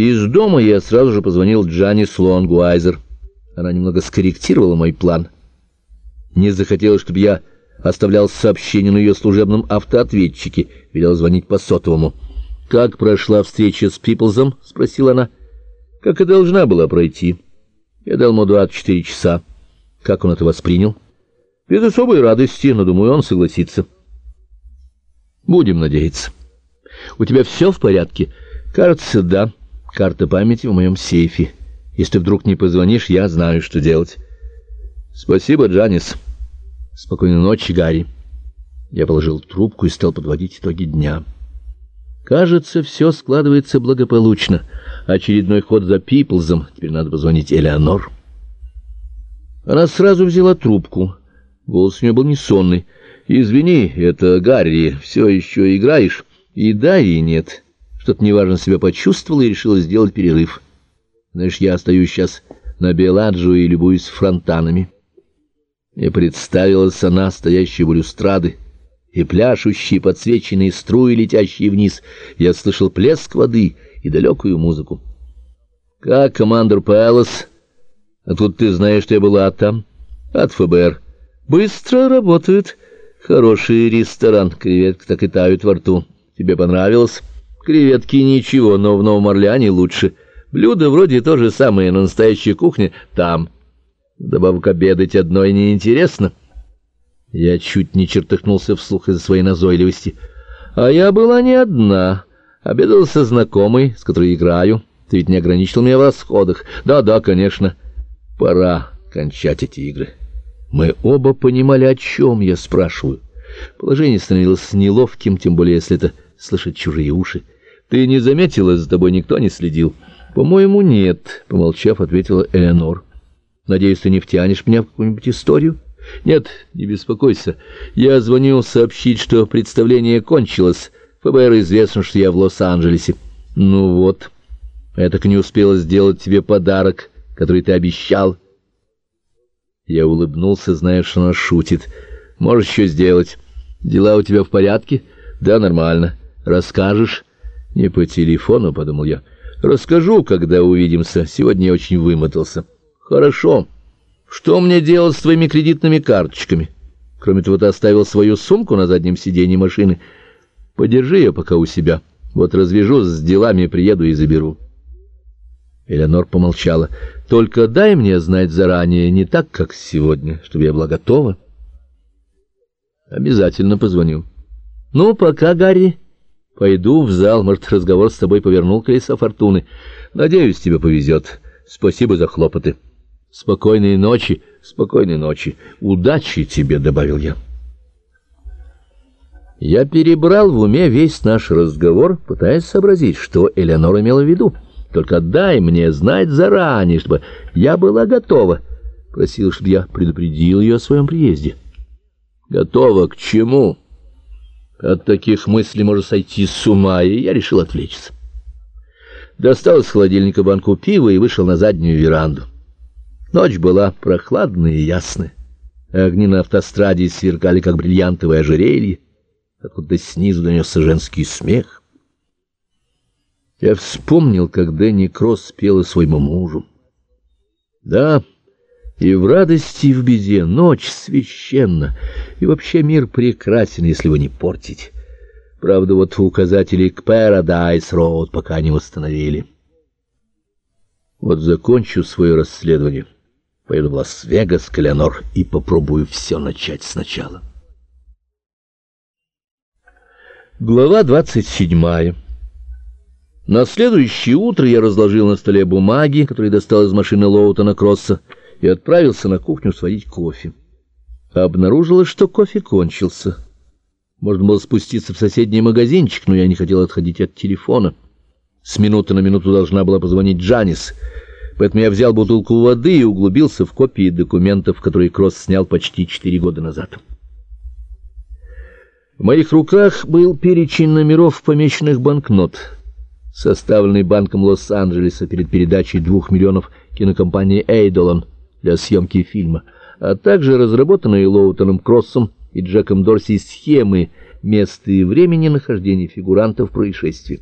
Из дома я сразу же позвонил Джанис Лонгуайзер. Она немного скорректировала мой план. Не захотела, чтобы я оставлял сообщение на ее служебном автоответчике, велел звонить по сотовому. «Как прошла встреча с Пиплзом?» — спросила она. «Как и должна была пройти. Я дал ему 24 часа. Как он это воспринял?» «Без особой радости, но, думаю, он согласится». «Будем надеяться». «У тебя все в порядке?» «Кажется, да. Карта памяти в моем сейфе. Если вдруг не позвонишь, я знаю, что делать». «Спасибо, Джанис». «Спокойной ночи, Гарри». Я положил трубку и стал подводить итоги дня. Кажется, все складывается благополучно. Очередной ход за Пиплзом. Теперь надо позвонить Элеонор. Она сразу взяла трубку. Голос у нее был не сонный. «Извини, это Гарри. Все еще играешь?» «И да, и нет». Что-то неважно себя почувствовала и решила сделать перерыв. Знаешь, я остаюсь сейчас на Беладжо и любуюсь фронтанами. Мне представилась она, стоящая у люстрады, и пляшущие подсвеченные струи, летящие вниз. Я слышал плеск воды и далекую музыку. — Как, командор Пэлос? А тут ты знаешь, что я была там? От ФБР. Быстро работают. Хороший ресторан, креветки так и тают во рту. Тебе понравилось? Креветки ничего, но в Новом Орлеане лучше. Блюда вроде то же самое, но настоящая кухня там. Добавок обедать одной неинтересно. Я чуть не чертыхнулся вслух из-за своей назойливости. А я была не одна. Обедала со знакомой, с которой играю. Ты ведь не ограничил меня в расходах. Да-да, конечно. Пора кончать эти игры. Мы оба понимали, о чем я спрашиваю. Положение становилось неловким, тем более, если это слышать чужие уши. Ты не заметила, за тобой никто не следил? По-моему, нет, помолчав, ответила Элеонор. Надеюсь, ты не втянешь меня в какую-нибудь историю? Нет, не беспокойся. Я звоню сообщить, что представление кончилось. ФБР известно, что я в Лос-Анджелесе. Ну вот. Я так не успела сделать тебе подарок, который ты обещал. Я улыбнулся, зная, что она шутит. Можешь еще сделать. Дела у тебя в порядке? Да, нормально. Расскажешь? Не по телефону, подумал я. Расскажу, когда увидимся. Сегодня я очень вымотался. Хорошо. Что мне делать с твоими кредитными карточками? Кроме того, ты оставил свою сумку на заднем сиденье машины. Подержи ее пока у себя. Вот развяжу с делами, приеду и заберу. Элеонор помолчала. Только дай мне знать заранее, не так, как сегодня, чтобы я была готова. Обязательно позвоню. Ну, пока, Гарри. Пойду в зал, может, разговор с тобой повернул колесо фортуны. Надеюсь, тебе повезет. Спасибо за хлопоты. Спокойной ночи, спокойной ночи. Удачи тебе, — добавил я. Я перебрал в уме весь наш разговор, пытаясь сообразить, что Элеонор имела в виду. Только дай мне знать заранее, чтобы я была готова. Просил, чтобы я предупредил ее о своем приезде. Готова к чему? — от таких мыслей можно сойти с ума, и я решил отвлечься. Достал из холодильника банку пива и вышел на заднюю веранду. Ночь была прохладная и ясная. Огни на автостраде сверкали, как бриллиантовые ожерелье. Откуда снизу донесся женский смех. Я вспомнил, как Дэнни Кросс пела своему мужу. Да, и в радости, и в беде ночь священна, и вообще мир прекрасен, если его не портить. Правда, вот указатели к Paradise Road пока не восстановили. Вот закончу свое расследование, поеду в Лас-Вегас, Калянор, и попробую все начать сначала. Глава двадцать седьмая На следующее утро я разложил на столе бумаги, которые достал из машины Лоутона Кросса, и отправился на кухню сварить кофе. Обнаружилось, что кофе кончился. Можно было спуститься в соседний магазинчик, но я не хотел отходить от телефона. С минуты на минуту должна была позвонить Джанис, поэтому я взял бутылку воды и углубился в копии документов, которые Кросс снял почти четыре года назад. В моих руках был перечень номеров помеченных банкнот, составленный Банком Лос-Анджелеса перед передачей двух миллионов кинокомпании «Эйдолон» для съемки фильма, а также разработанные Лоутоном Кроссом и Джеком Дорси схемы места и времени нахождения фигурантов происшествия.